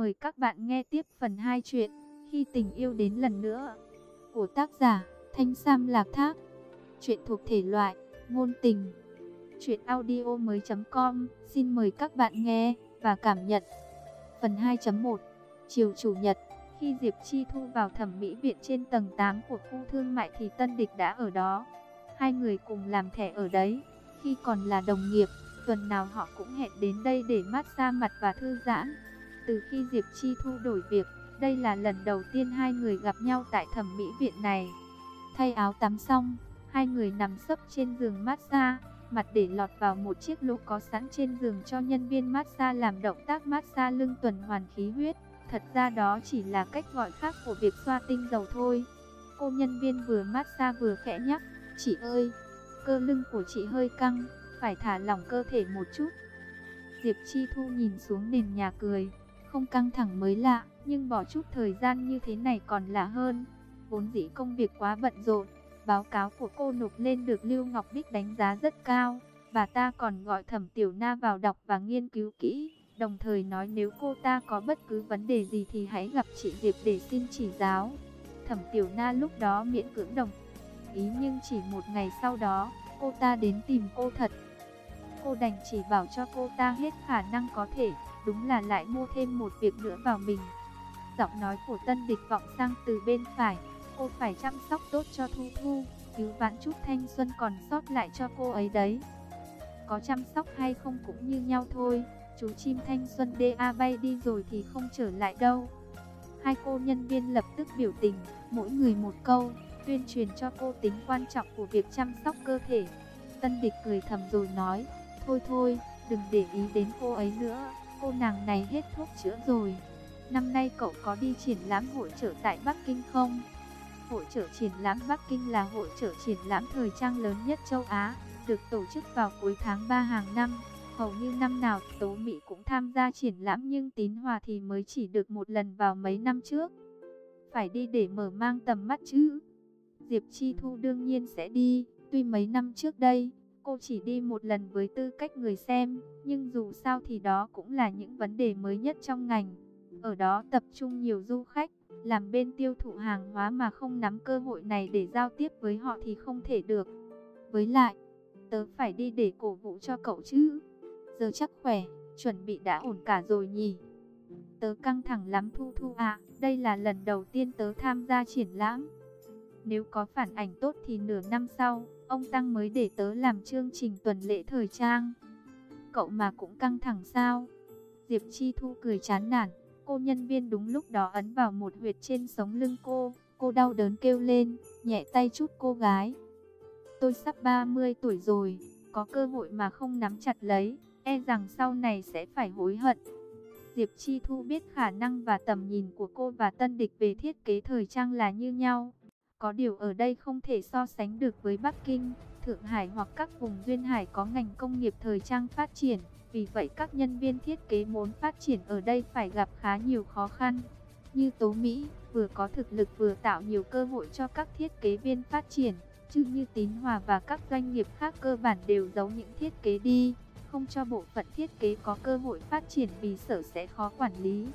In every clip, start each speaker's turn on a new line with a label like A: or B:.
A: Mời các bạn nghe tiếp phần 2 chuyện Khi tình yêu đến lần nữa của tác giả Thanh Sam Lạc Thác. Chuyện thuộc thể loại ngôn tình. Chuyện audio mới.com Xin mời các bạn nghe và cảm nhận. Phần 2.1 Chiều Chủ nhật Khi Diệp Chi Thu vào thẩm mỹ viện trên tầng 8 của khu thương mại thì Tân Địch đã ở đó. Hai người cùng làm thẻ ở đấy. Khi còn là đồng nghiệp, tuần nào họ cũng hẹn đến đây để massage mặt và thư giãn. Từ khi Diệp Chi Thu đổi việc, đây là lần đầu tiên hai người gặp nhau tại thẩm mỹ viện này. Thay áo tắm xong, hai người nằm sấp trên giường massage, mặt để lọt vào một chiếc lỗ có sẵn trên giường cho nhân viên massage làm động tác massage lưng tuần hoàn khí huyết. Thật ra đó chỉ là cách gọi khác của việc xoa tinh dầu thôi. Cô nhân viên vừa massage vừa khẽ nhắc, chị ơi, cơ lưng của chị hơi căng, phải thả lỏng cơ thể một chút. Diệp Chi Thu nhìn xuống nền nhà cười, không căng thẳng mới lạ, nhưng bỏ chút thời gian như thế này còn lạ hơn. Vốn dĩ công việc quá bận rộn, báo cáo của cô nộp lên được Lưu Ngọc Bích đánh giá rất cao. Bà ta còn gọi Thẩm Tiểu Na vào đọc và nghiên cứu kỹ, đồng thời nói nếu cô ta có bất cứ vấn đề gì thì hãy gặp chị Diệp để xin chỉ giáo. Thẩm Tiểu Na lúc đó miễn cưỡng đồng ý nhưng chỉ một ngày sau đó, cô ta đến tìm cô thật. Cô đành chỉ bảo cho cô ta hết khả năng có thể, đúng là lại mua thêm một việc nữa vào mình. Giọng nói của tân địch vọng sang từ bên phải, cô phải chăm sóc tốt cho Thu Thu, cứu vãn chút thanh xuân còn sót lại cho cô ấy đấy. Có chăm sóc hay không cũng như nhau thôi, chú chim thanh xuân DA bay đi rồi thì không trở lại đâu. Hai cô nhân viên lập tức biểu tình, mỗi người một câu, tuyên truyền cho cô tính quan trọng của việc chăm sóc cơ thể. Tân địch cười thầm rồi nói, thôi thôi, đừng để ý đến cô ấy nữa, cô nàng này hết thuốc chữa rồi. Năm nay cậu có đi triển lãm hội trợ tại Bắc Kinh không? Hội trợ triển lãm Bắc Kinh là hội trợ triển lãm thời trang lớn nhất châu Á, được tổ chức vào cuối tháng 3 hàng năm. Hầu như năm nào Tố Mỹ cũng tham gia triển lãm nhưng Tín Hòa thì mới chỉ được một lần vào mấy năm trước. Phải đi để mở mang tầm mắt chứ. Diệp Chi Thu đương nhiên sẽ đi, tuy mấy năm trước đây, cô chỉ đi một lần với tư cách người xem, nhưng dù sao thì đó cũng là những vấn đề mới nhất trong ngành. Ở đó tập trung nhiều du khách, làm bên tiêu thụ hàng hóa mà không nắm cơ hội này để giao tiếp với họ thì không thể được. Với lại, tớ phải đi để cổ vũ cho cậu chứ. Giờ chắc khỏe, chuẩn bị đã ổn cả rồi nhỉ. Tớ căng thẳng lắm Thu Thu à, đây là lần đầu tiên tớ tham gia triển lãm. Nếu có phản ảnh tốt thì nửa năm sau, ông Tăng mới để tớ làm chương trình tuần lễ thời trang. Cậu mà cũng căng thẳng sao? Diệp Chi Thu cười chán nản. Cô nhân viên đúng lúc đó ấn vào một huyệt trên sống lưng cô. Cô đau đớn kêu lên, nhẹ tay chút cô gái. Tôi sắp 30 tuổi rồi, có cơ hội mà không nắm chặt lấy, e rằng sau này sẽ phải hối hận. Diệp Chi Thu biết khả năng và tầm nhìn của cô và tân địch về thiết kế thời trang là như nhau. Có điều ở đây không thể so sánh được với Bắc Kinh, Thượng Hải hoặc các vùng duyên hải có ngành công nghiệp thời trang phát triển. Vì vậy các nhân viên thiết kế muốn phát triển ở đây phải gặp khá nhiều khó khăn. Như Tố Mỹ, vừa có thực lực vừa tạo nhiều cơ hội cho các thiết kế viên phát triển. Chứ như Tín Hòa và các doanh nghiệp khác cơ bản đều giấu những thiết kế đi. Không cho bộ phận thiết kế có cơ hội phát triển vì sở sẽ khó quản lý.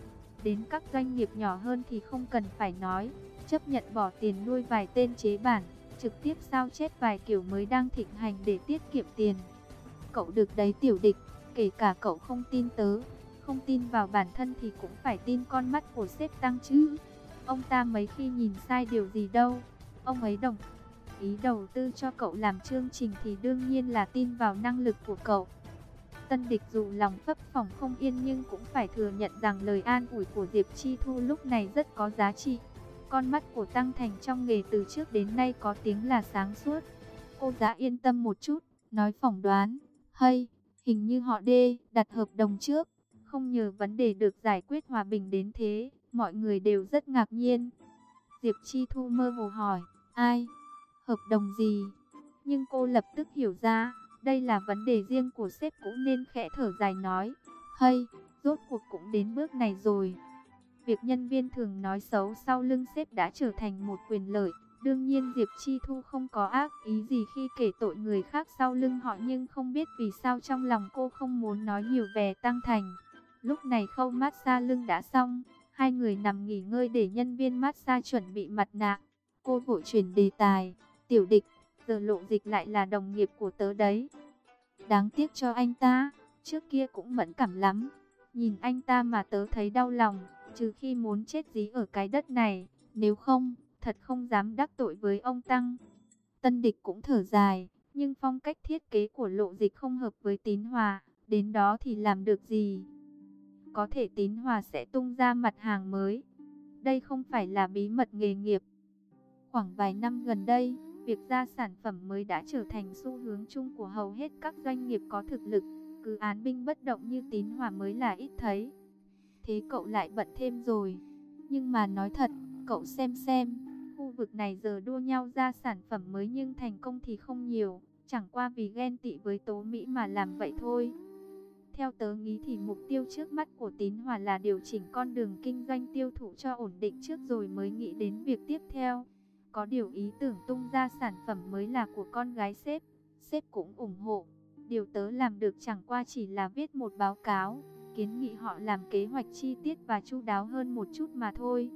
A: Đến các doanh nghiệp nhỏ hơn thì không cần phải nói. Chấp nhận bỏ tiền nuôi vài tên chế bản, trực tiếp sao chết vài kiểu mới đang thịnh hành để tiết kiệm tiền. Cậu được đấy tiểu địch, kể cả cậu không tin tớ, không tin vào bản thân thì cũng phải tin con mắt của sếp tăng chứ. Ông ta mấy khi nhìn sai điều gì đâu, ông ấy đồng ý đầu tư cho cậu làm chương trình thì đương nhiên là tin vào năng lực của cậu. Tân địch dù lòng phấp phỏng không yên nhưng cũng phải thừa nhận rằng lời an ủi của Diệp Chi Thu lúc này rất có giá trị. Con mắt của Tăng Thành trong nghề từ trước đến nay có tiếng là sáng suốt. Cô giá yên tâm một chút, nói phỏng đoán. Hay, hình như họ đê, đặt hợp đồng trước. Không nhờ vấn đề được giải quyết hòa bình đến thế, mọi người đều rất ngạc nhiên. Diệp Chi Thu mơ hồ hỏi, ai? Hợp đồng gì? Nhưng cô lập tức hiểu ra, đây là vấn đề riêng của sếp cũ nên khẽ thở dài nói, hay, rốt cuộc cũng đến bước này rồi. Việc nhân viên thường nói xấu sau lưng sếp đã trở thành một quyền lợi. Đương nhiên Diệp Chi Thu không có ác ý gì khi kể tội người khác sau lưng họ nhưng không biết vì sao trong lòng cô không muốn nói nhiều về Tăng Thành. Lúc này khâu massage lưng đã xong, hai người nằm nghỉ ngơi để nhân viên massage chuẩn bị mặt nạ. Cô vội chuyển đề tài, tiểu địch, giờ lộ dịch lại là đồng nghiệp của tớ đấy. Đáng tiếc cho anh ta, trước kia cũng mẫn cảm lắm. Nhìn anh ta mà tớ thấy đau lòng, trừ khi muốn chết dí ở cái đất này, nếu không, thật không dám đắc tội với ông Tăng. Tân địch cũng thở dài, nhưng phong cách thiết kế của lộ dịch không hợp với tín hòa, đến đó thì làm được gì? Có thể tín hòa sẽ tung ra mặt hàng mới. Đây không phải là bí mật nghề nghiệp. Khoảng vài năm gần đây, việc ra sản phẩm mới đã trở thành xu hướng chung của hầu hết các doanh nghiệp có thực lực. Cứ án binh bất động như tín hòa mới là ít thấy. Thế cậu lại bận thêm rồi. Nhưng mà nói thật, cậu xem xem, khu vực này giờ đua nhau ra sản phẩm mới nhưng thành công thì không nhiều. Chẳng qua vì ghen tị với Tố Mỹ mà làm vậy thôi. Theo tớ nghĩ thì mục tiêu trước mắt của Tín Hòa là điều chỉnh con đường kinh doanh tiêu thụ cho ổn định trước rồi mới nghĩ đến việc tiếp theo. Có điều ý tưởng tung ra sản phẩm mới là của con gái sếp, sếp cũng ủng hộ. Điều tớ làm được chẳng qua chỉ là viết một báo cáo, kiến nghị họ làm kế hoạch chi tiết và chu đáo hơn một chút mà thôi.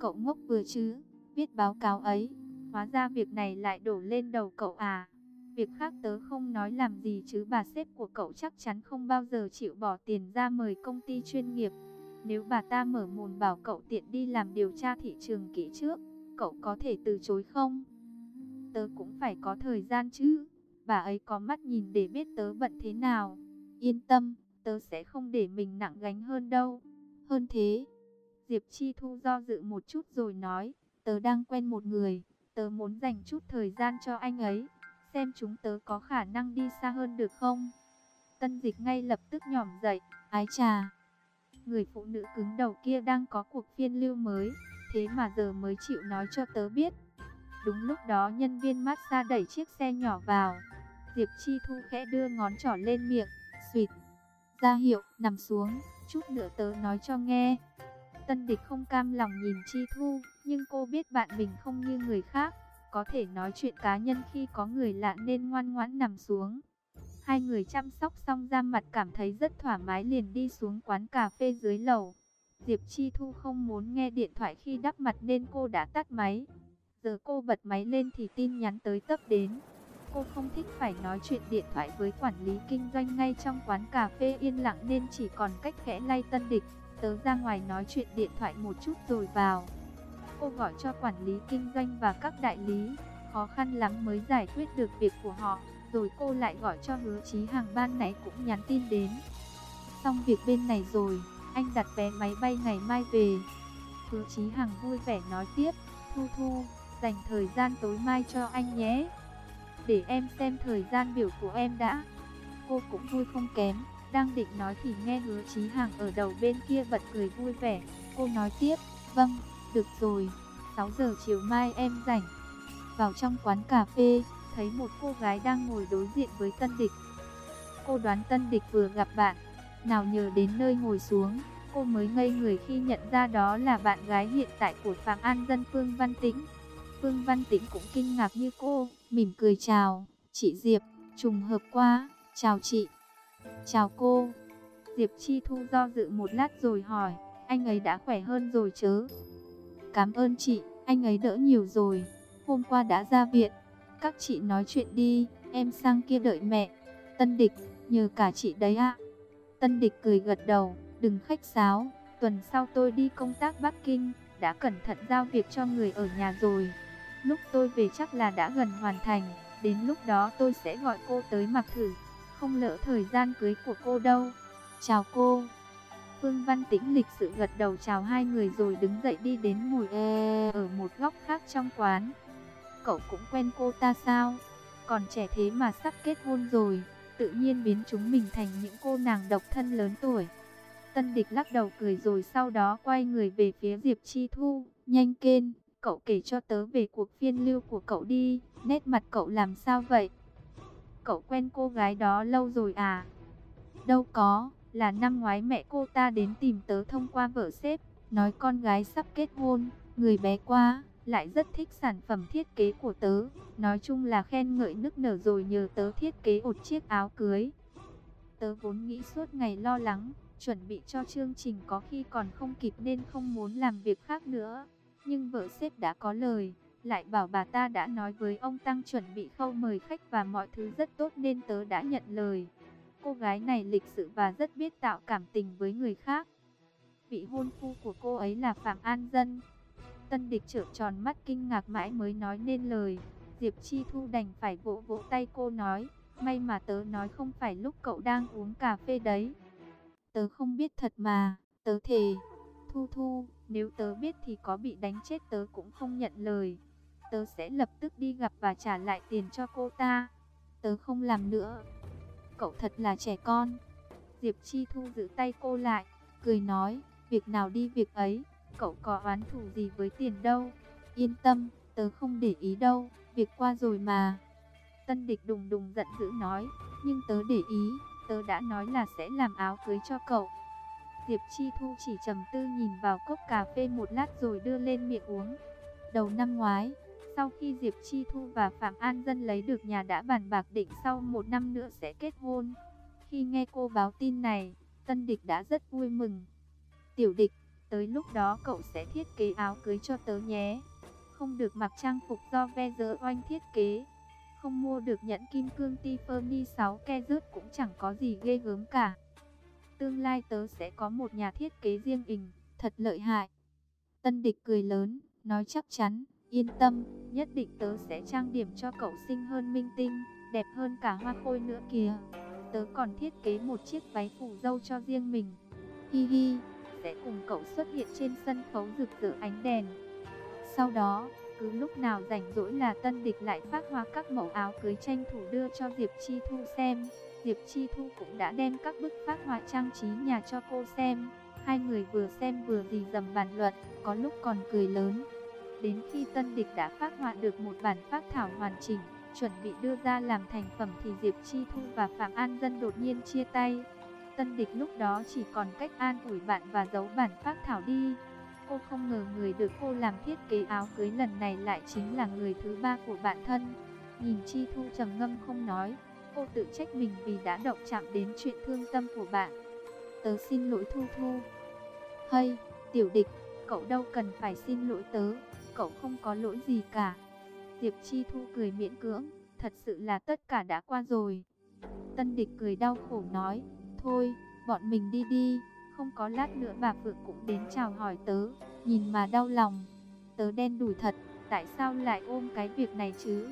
A: Cậu ngốc vừa chứ, biết báo cáo ấy, hóa ra việc này lại đổ lên đầu cậu à. Việc khác tớ không nói làm gì chứ bà sếp của cậu chắc chắn không bao giờ chịu bỏ tiền ra mời công ty chuyên nghiệp. Nếu bà ta mở mồn bảo cậu tiện đi làm điều tra thị trường kỹ trước, cậu có thể từ chối không? Tớ cũng phải có thời gian chứ. Bà ấy có mắt nhìn để biết tớ bận thế nào. Yên tâm, tớ sẽ không để mình nặng gánh hơn đâu. Hơn thế, Diệp Chi Thu do dự một chút rồi nói, tớ đang quen một người, tớ muốn dành chút thời gian cho anh ấy xem chúng tớ có khả năng đi xa hơn được không. Tân dịch ngay lập tức nhỏm dậy, ái trà. Người phụ nữ cứng đầu kia đang có cuộc phiên lưu mới, thế mà giờ mới chịu nói cho tớ biết. Đúng lúc đó nhân viên massage đẩy chiếc xe nhỏ vào. Diệp Chi Thu khẽ đưa ngón trỏ lên miệng, suyệt. Ra hiệu, nằm xuống, chút nữa tớ nói cho nghe. Tân địch không cam lòng nhìn Chi Thu, nhưng cô biết bạn mình không như người khác có thể nói chuyện cá nhân khi có người lạ nên ngoan ngoãn nằm xuống. Hai người chăm sóc xong ra mặt cảm thấy rất thoải mái liền đi xuống quán cà phê dưới lầu. Diệp Chi Thu không muốn nghe điện thoại khi đắp mặt nên cô đã tắt máy. Giờ cô bật máy lên thì tin nhắn tới tấp đến. Cô không thích phải nói chuyện điện thoại với quản lý kinh doanh ngay trong quán cà phê yên lặng nên chỉ còn cách khẽ lay tân địch. Tớ ra ngoài nói chuyện điện thoại một chút rồi vào cô gọi cho quản lý kinh doanh và các đại lý, khó khăn lắm mới giải quyết được việc của họ, rồi cô lại gọi cho hứa chí hàng ban nãy cũng nhắn tin đến. Xong việc bên này rồi, anh đặt vé máy bay ngày mai về. Hứa chí hàng vui vẻ nói tiếp, Thu Thu, dành thời gian tối mai cho anh nhé. Để em xem thời gian biểu của em đã. Cô cũng vui không kém, đang định nói thì nghe hứa chí hàng ở đầu bên kia bật cười vui vẻ. Cô nói tiếp, vâng. Được rồi, 6 giờ chiều mai em rảnh. Vào trong quán cà phê, thấy một cô gái đang ngồi đối diện với tân địch. Cô đoán tân địch vừa gặp bạn, nào nhờ đến nơi ngồi xuống, cô mới ngây người khi nhận ra đó là bạn gái hiện tại của Phạm An Dân Phương Văn Tĩnh. Phương Văn Tĩnh cũng kinh ngạc như cô, mỉm cười chào, chị Diệp, trùng hợp quá, chào chị. Chào cô. Diệp Chi Thu do dự một lát rồi hỏi, anh ấy đã khỏe hơn rồi chứ? Cảm ơn chị, anh ấy đỡ nhiều rồi. Hôm qua đã ra viện. Các chị nói chuyện đi, em sang kia đợi mẹ. Tân địch, nhờ cả chị đấy ạ. Tân địch cười gật đầu, đừng khách sáo. Tuần sau tôi đi công tác Bắc Kinh, đã cẩn thận giao việc cho người ở nhà rồi. Lúc tôi về chắc là đã gần hoàn thành, đến lúc đó tôi sẽ gọi cô tới mặc thử. Không lỡ thời gian cưới của cô đâu. Chào cô. Phương Văn Tĩnh lịch sự gật đầu chào hai người rồi đứng dậy đi đến ngồi e ở một góc khác trong quán. Cậu cũng quen cô ta sao? Còn trẻ thế mà sắp kết hôn rồi, tự nhiên biến chúng mình thành những cô nàng độc thân lớn tuổi. Tân địch lắc đầu cười rồi sau đó quay người về phía Diệp Chi Thu, nhanh kên, cậu kể cho tớ về cuộc phiên lưu của cậu đi, nét mặt cậu làm sao vậy? Cậu quen cô gái đó lâu rồi à? Đâu có, là năm ngoái mẹ cô ta đến tìm tớ thông qua vợ xếp, nói con gái sắp kết hôn, người bé quá, lại rất thích sản phẩm thiết kế của tớ, nói chung là khen ngợi nức nở rồi nhờ tớ thiết kế một chiếc áo cưới. Tớ vốn nghĩ suốt ngày lo lắng, chuẩn bị cho chương trình có khi còn không kịp nên không muốn làm việc khác nữa. Nhưng vợ sếp đã có lời, lại bảo bà ta đã nói với ông Tăng chuẩn bị khâu mời khách và mọi thứ rất tốt nên tớ đã nhận lời. Cô gái này lịch sự và rất biết tạo cảm tình với người khác. Vị hôn phu của cô ấy là Phạm An Dân. Tân địch trợn tròn mắt kinh ngạc mãi mới nói nên lời. Diệp Chi Thu đành phải vỗ vỗ tay cô nói, may mà tớ nói không phải lúc cậu đang uống cà phê đấy. Tớ không biết thật mà, tớ thề. Thu Thu, nếu tớ biết thì có bị đánh chết tớ cũng không nhận lời. Tớ sẽ lập tức đi gặp và trả lại tiền cho cô ta. Tớ không làm nữa. Cậu thật là trẻ con. Diệp Chi Thu giữ tay cô lại, cười nói, việc nào đi việc ấy, cậu có oán thù gì với tiền đâu. Yên tâm, tớ không để ý đâu, việc qua rồi mà. Tân địch đùng đùng giận dữ nói, nhưng tớ để ý, tớ đã nói là sẽ làm áo cưới cho cậu. Diệp Chi Thu chỉ trầm tư nhìn vào cốc cà phê một lát rồi đưa lên miệng uống. Đầu năm ngoái, sau khi Diệp Chi Thu và Phạm An Dân lấy được nhà đã bàn bạc định sau một năm nữa sẽ kết hôn. Khi nghe cô báo tin này, Tân Địch đã rất vui mừng. Tiểu Địch, tới lúc đó cậu sẽ thiết kế áo cưới cho tớ nhé. Không được mặc trang phục do ve dỡ oanh thiết kế. Không mua được nhẫn kim cương Tiffany 6 ke rớt cũng chẳng có gì ghê gớm cả. Tương lai tớ sẽ có một nhà thiết kế riêng ình, thật lợi hại. Tân địch cười lớn, nói chắc chắn, yên tâm, nhất định tớ sẽ trang điểm cho cậu xinh hơn minh tinh, đẹp hơn cả hoa khôi nữa kìa. Tớ còn thiết kế một chiếc váy phủ dâu cho riêng mình. Hi hi, sẽ cùng cậu xuất hiện trên sân khấu rực rỡ ánh đèn. Sau đó, cứ lúc nào rảnh rỗi là tân địch lại phát hoa các mẫu áo cưới tranh thủ đưa cho Diệp Chi Thu xem. Diệp Chi Thu cũng đã đem các bức phát họa trang trí nhà cho cô xem. Hai người vừa xem vừa dì dầm bàn luận, có lúc còn cười lớn. Đến khi tân địch đã phát họa được một bản phát thảo hoàn chỉnh, chuẩn bị đưa ra làm thành phẩm thì Diệp Chi Thu và Phạm An Dân đột nhiên chia tay. Tân địch lúc đó chỉ còn cách an ủi bạn và giấu bản phát thảo đi. Cô không ngờ người được cô làm thiết kế áo cưới lần này lại chính là người thứ ba của bạn thân. Nhìn Chi Thu trầm ngâm không nói, Cô tự trách mình vì đã động chạm đến chuyện thương tâm của bạn. Tớ xin lỗi Thu Thu. Hay, tiểu địch, cậu đâu cần phải xin lỗi tớ, cậu không có lỗi gì cả. Diệp Chi Thu cười miễn cưỡng, thật sự là tất cả đã qua rồi. Tân địch cười đau khổ nói, thôi, bọn mình đi đi, không có lát nữa bà Phượng cũng đến chào hỏi tớ, nhìn mà đau lòng. Tớ đen đủi thật, tại sao lại ôm cái việc này chứ?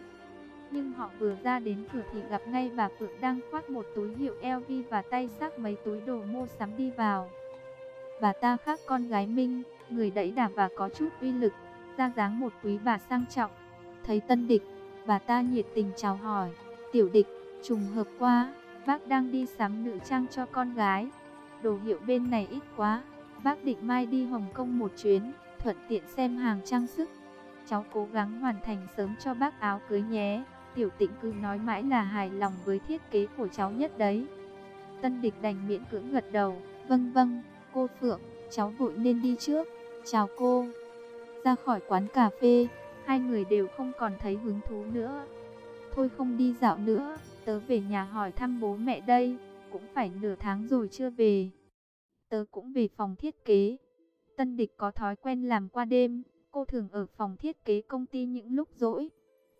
A: Nhưng họ vừa ra đến cửa thì gặp ngay bà Phượng đang khoác một túi hiệu LV và tay xác mấy túi đồ mua sắm đi vào. Bà ta khác con gái Minh, người đẩy đà và có chút uy lực, ra dáng một quý bà sang trọng. Thấy tân địch, bà ta nhiệt tình chào hỏi, tiểu địch, trùng hợp quá, bác đang đi sắm nữ trang cho con gái. Đồ hiệu bên này ít quá, bác định mai đi Hồng Kông một chuyến, thuận tiện xem hàng trang sức. Cháu cố gắng hoàn thành sớm cho bác áo cưới nhé. Tiểu tịnh cứ nói mãi là hài lòng với thiết kế của cháu nhất đấy. Tân địch đành miễn cưỡng gật đầu. Vâng vâng, cô Phượng, cháu vội nên đi trước. Chào cô. Ra khỏi quán cà phê, hai người đều không còn thấy hứng thú nữa. Thôi không đi dạo nữa, tớ về nhà hỏi thăm bố mẹ đây, cũng phải nửa tháng rồi chưa về. Tớ cũng về phòng thiết kế. Tân địch có thói quen làm qua đêm, cô thường ở phòng thiết kế công ty những lúc rỗi.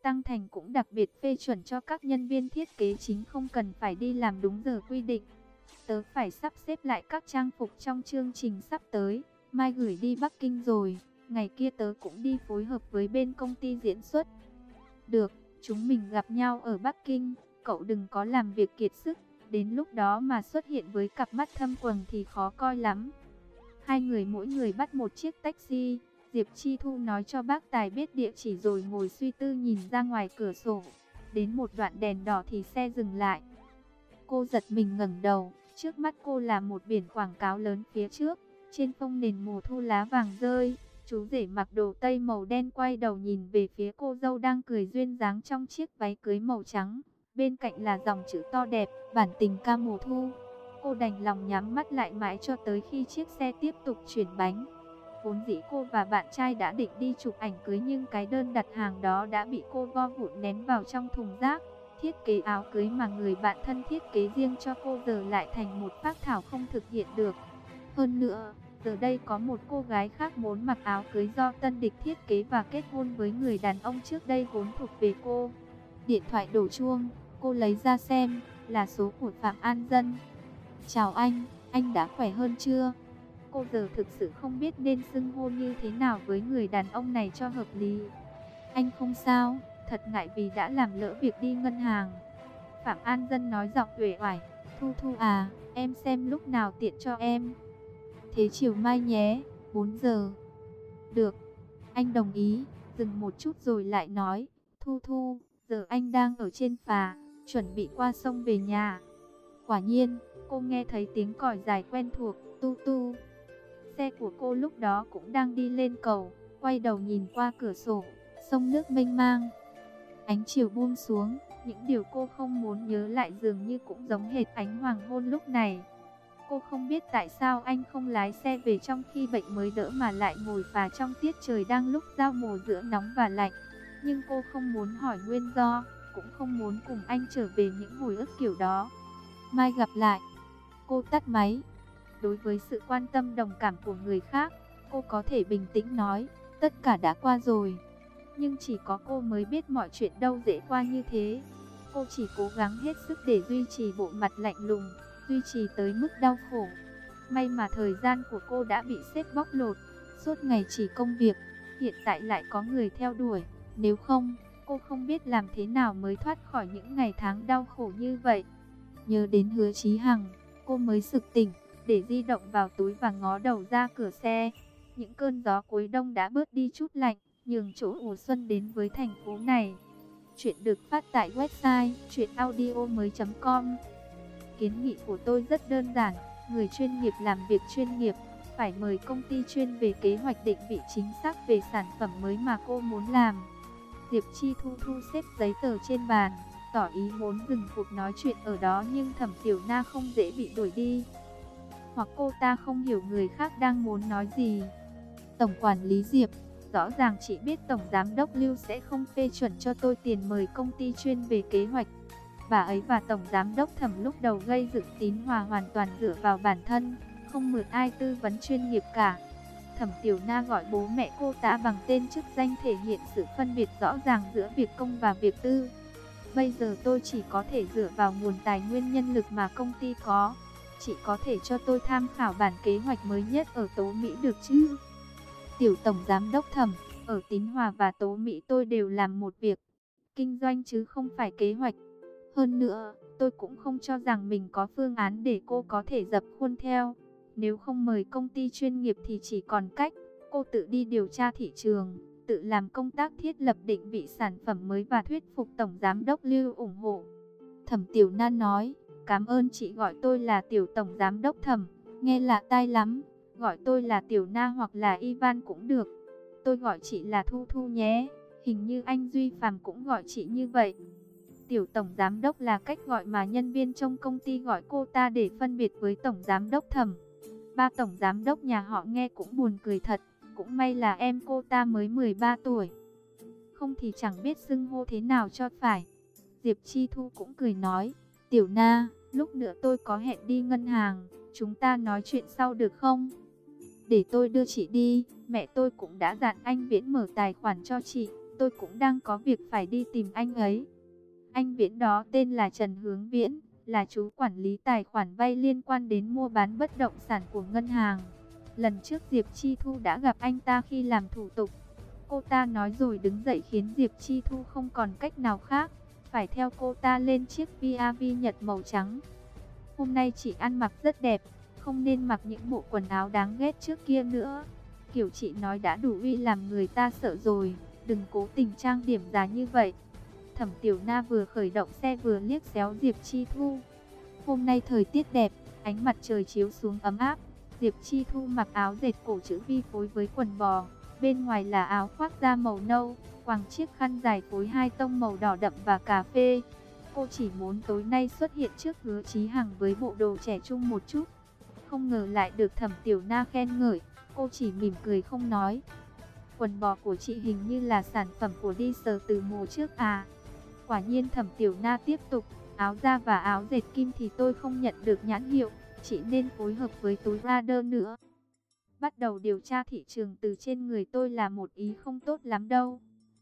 A: Tăng Thành cũng đặc biệt phê chuẩn cho các nhân viên thiết kế chính không cần phải đi làm đúng giờ quy định. Tớ phải sắp xếp lại các trang phục trong chương trình sắp tới, mai gửi đi Bắc Kinh rồi, ngày kia tớ cũng đi phối hợp với bên công ty diễn xuất. Được, chúng mình gặp nhau ở Bắc Kinh, cậu đừng có làm việc kiệt sức, đến lúc đó mà xuất hiện với cặp mắt thâm quầng thì khó coi lắm. Hai người mỗi người bắt một chiếc taxi, Diệp Chi Thu nói cho bác Tài biết địa chỉ rồi ngồi suy tư nhìn ra ngoài cửa sổ. Đến một đoạn đèn đỏ thì xe dừng lại. Cô giật mình ngẩng đầu, trước mắt cô là một biển quảng cáo lớn phía trước. Trên phông nền mùa thu lá vàng rơi, chú rể mặc đồ tây màu đen quay đầu nhìn về phía cô dâu đang cười duyên dáng trong chiếc váy cưới màu trắng. Bên cạnh là dòng chữ to đẹp, bản tình ca mùa thu. Cô đành lòng nhắm mắt lại mãi cho tới khi chiếc xe tiếp tục chuyển bánh. Vốn dĩ cô và bạn trai đã định đi chụp ảnh cưới nhưng cái đơn đặt hàng đó đã bị cô vo vụn ném vào trong thùng rác. Thiết kế áo cưới mà người bạn thân thiết kế riêng cho cô giờ lại thành một phác thảo không thực hiện được. Hơn nữa, giờ đây có một cô gái khác muốn mặc áo cưới do tân địch thiết kế và kết hôn với người đàn ông trước đây vốn thuộc về cô. Điện thoại đổ chuông, cô lấy ra xem, là số của Phạm An Dân. Chào anh, anh đã khỏe hơn chưa? Cô giờ thực sự không biết nên xưng hô như thế nào với người đàn ông này cho hợp lý. Anh không sao, thật ngại vì đã làm lỡ việc đi ngân hàng. Phạm An Dân nói giọng uể oải, Thu Thu à, em xem lúc nào tiện cho em. Thế chiều mai nhé, 4 giờ. Được, anh đồng ý, dừng một chút rồi lại nói, Thu Thu, giờ anh đang ở trên phà, chuẩn bị qua sông về nhà. Quả nhiên, cô nghe thấy tiếng còi dài quen thuộc, tu tu. Xe của cô lúc đó cũng đang đi lên cầu, quay đầu nhìn qua cửa sổ, sông nước mênh mang. Ánh chiều buông xuống, những điều cô không muốn nhớ lại dường như cũng giống hệt ánh hoàng hôn lúc này. Cô không biết tại sao anh không lái xe về trong khi bệnh mới đỡ mà lại ngồi phà trong tiết trời đang lúc giao mùa giữa nóng và lạnh. Nhưng cô không muốn hỏi nguyên do, cũng không muốn cùng anh trở về những hồi ức kiểu đó. Mai gặp lại. Cô tắt máy. Đối với sự quan tâm đồng cảm của người khác, cô có thể bình tĩnh nói, tất cả đã qua rồi. Nhưng chỉ có cô mới biết mọi chuyện đâu dễ qua như thế. Cô chỉ cố gắng hết sức để duy trì bộ mặt lạnh lùng, duy trì tới mức đau khổ. May mà thời gian của cô đã bị xếp bóc lột, suốt ngày chỉ công việc, hiện tại lại có người theo đuổi. Nếu không, cô không biết làm thế nào mới thoát khỏi những ngày tháng đau khổ như vậy. Nhớ đến hứa Chí Hằng, cô mới sực tỉnh, để di động vào túi và ngó đầu ra cửa xe. Những cơn gió cuối đông đã bớt đi chút lạnh, nhường chỗ mùa xuân đến với thành phố này. Chuyện được phát tại website chuyenaudio.com Kiến nghị của tôi rất đơn giản, người chuyên nghiệp làm việc chuyên nghiệp, phải mời công ty chuyên về kế hoạch định vị chính xác về sản phẩm mới mà cô muốn làm. Diệp Chi Thu thu xếp giấy tờ trên bàn, tỏ ý muốn dừng cuộc nói chuyện ở đó nhưng Thẩm Tiểu Na không dễ bị đuổi đi. Hoặc cô ta không hiểu người khác đang muốn nói gì. Tổng quản lý Diệp, rõ ràng chỉ biết Tổng Giám đốc Lưu sẽ không phê chuẩn cho tôi tiền mời công ty chuyên về kế hoạch. Bà ấy và Tổng Giám đốc Thẩm lúc đầu gây dựng tín hòa hoàn toàn dựa vào bản thân, không mượn ai tư vấn chuyên nghiệp cả. Thẩm Tiểu Na gọi bố mẹ cô ta bằng tên chức danh thể hiện sự phân biệt rõ ràng giữa việc công và việc tư. Bây giờ tôi chỉ có thể dựa vào nguồn tài nguyên nhân lực mà công ty có. Chị có thể cho tôi tham khảo bản kế hoạch mới nhất ở Tố Mỹ được chứ? Tiểu Tổng Giám Đốc Thẩm, ở Tín Hòa và Tố Mỹ tôi đều làm một việc. Kinh doanh chứ không phải kế hoạch. Hơn nữa, tôi cũng không cho rằng mình có phương án để cô có thể dập khuôn theo. Nếu không mời công ty chuyên nghiệp thì chỉ còn cách cô tự đi điều tra thị trường, tự làm công tác thiết lập định vị sản phẩm mới và thuyết phục Tổng Giám đốc Lưu ủng hộ. Thẩm Tiểu Nan nói, cảm ơn chị gọi tôi là Tiểu Tổng Giám đốc Thẩm, nghe lạ tai lắm, gọi tôi là Tiểu Na hoặc là Ivan cũng được. Tôi gọi chị là Thu Thu nhé, hình như anh Duy Phạm cũng gọi chị như vậy. Tiểu Tổng Giám đốc là cách gọi mà nhân viên trong công ty gọi cô ta để phân biệt với Tổng Giám đốc Thẩm. Ba tổng giám đốc nhà họ nghe cũng buồn cười thật, cũng may là em cô ta mới 13 tuổi. Không thì chẳng biết xưng hô thế nào cho phải. Diệp Chi Thu cũng cười nói, Tiểu Na, lúc nữa tôi có hẹn đi ngân hàng, chúng ta nói chuyện sau được không? Để tôi đưa chị đi, mẹ tôi cũng đã dặn anh Viễn mở tài khoản cho chị, tôi cũng đang có việc phải đi tìm anh ấy. Anh Viễn đó tên là Trần Hướng Viễn, là chú quản lý tài khoản vay liên quan đến mua bán bất động sản của ngân hàng. Lần trước Diệp Chi Thu đã gặp anh ta khi làm thủ tục. Cô ta nói rồi đứng dậy khiến Diệp Chi Thu không còn cách nào khác, phải theo cô ta lên chiếc VAV Nhật màu trắng. Hôm nay chị ăn mặc rất đẹp, không nên mặc những bộ quần áo đáng ghét trước kia nữa. Kiểu chị nói đã đủ uy làm người ta sợ rồi, đừng cố tình trang điểm giá như vậy. Thẩm Tiểu Na vừa khởi động xe vừa liếc xéo Diệp Chi Thu. Hôm nay thời tiết đẹp, ánh mặt trời chiếu xuống ấm áp. Diệp Chi Thu mặc áo dệt cổ chữ vi phối với quần bò, bên ngoài là áo khoác da màu nâu, quàng chiếc khăn dài phối hai tông màu đỏ đậm và cà phê. Cô chỉ muốn tối nay xuất hiện trước hứa Chí Hằng với bộ đồ trẻ trung một chút. Không ngờ lại được Thẩm Tiểu Na khen ngợi, cô chỉ mỉm cười không nói. Quần bò của chị hình như là sản phẩm của đi sờ từ mùa trước à. Quả nhiên thẩm tiểu na tiếp tục, áo da và áo dệt kim thì tôi không nhận được nhãn hiệu, chị nên phối hợp với túi radar nữa. Bắt đầu điều tra thị trường từ trên người tôi là một ý không tốt lắm đâu.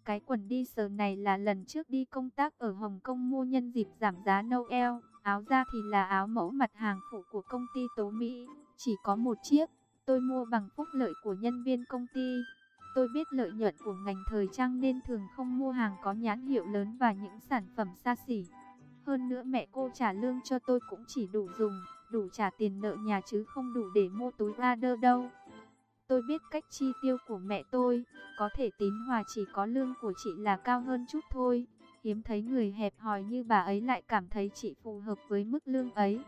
A: Cái quần đi sờ này là lần trước đi công tác ở Hồng Kông mua nhân dịp giảm giá Noel. Áo da thì là áo mẫu mặt hàng phụ của công ty Tố Mỹ. Chỉ có một chiếc, tôi mua bằng phúc lợi của nhân viên công ty. Tôi biết lợi nhuận của ngành thời trang nên thường không mua hàng có nhãn hiệu lớn và những sản phẩm xa xỉ. Hơn nữa mẹ cô trả lương cho tôi cũng chỉ đủ dùng, đủ trả tiền nợ nhà chứ không đủ để mua túi radar đâu. Tôi biết cách chi tiêu của mẹ tôi, có thể tín hòa chỉ có lương của chị là cao hơn chút thôi. Hiếm thấy người hẹp hòi như bà ấy lại cảm thấy chị phù hợp với mức lương ấy.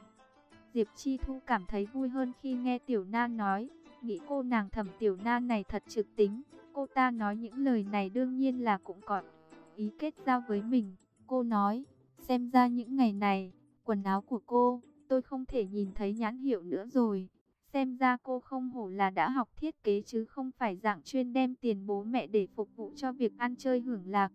A: Diệp Chi Thu cảm thấy vui hơn khi nghe Tiểu Na nói, nghĩ cô nàng thẩm Tiểu Na này thật trực tính. Cô ta nói những lời này đương nhiên là cũng có ý kết giao với mình. Cô nói, xem ra những ngày này, quần áo của cô, tôi không thể nhìn thấy nhãn hiệu nữa rồi. Xem ra cô không hổ là đã học thiết kế chứ không phải dạng chuyên đem tiền bố mẹ để phục vụ cho việc ăn chơi hưởng lạc.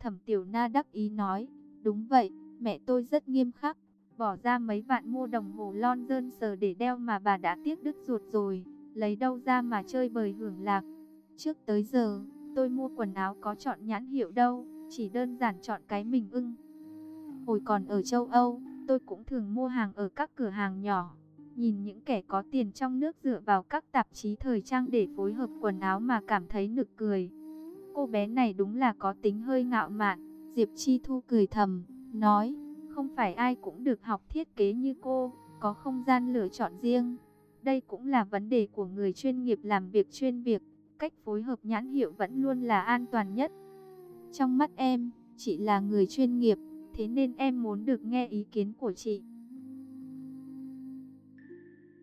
A: Thẩm Tiểu Na đắc ý nói, đúng vậy, mẹ tôi rất nghiêm khắc, bỏ ra mấy vạn mua đồng hồ London sờ để đeo mà bà đã tiếc đứt ruột rồi, lấy đâu ra mà chơi bời hưởng lạc. Trước tới giờ, tôi mua quần áo có chọn nhãn hiệu đâu, chỉ đơn giản chọn cái mình ưng. Hồi còn ở châu Âu, tôi cũng thường mua hàng ở các cửa hàng nhỏ. Nhìn những kẻ có tiền trong nước dựa vào các tạp chí thời trang để phối hợp quần áo mà cảm thấy nực cười. Cô bé này đúng là có tính hơi ngạo mạn. Diệp Chi Thu cười thầm, nói, không phải ai cũng được học thiết kế như cô, có không gian lựa chọn riêng. Đây cũng là vấn đề của người chuyên nghiệp làm việc chuyên việc, cách phối hợp nhãn hiệu vẫn luôn là an toàn nhất. Trong mắt em, chị là người chuyên nghiệp, thế nên em muốn được nghe ý kiến của chị.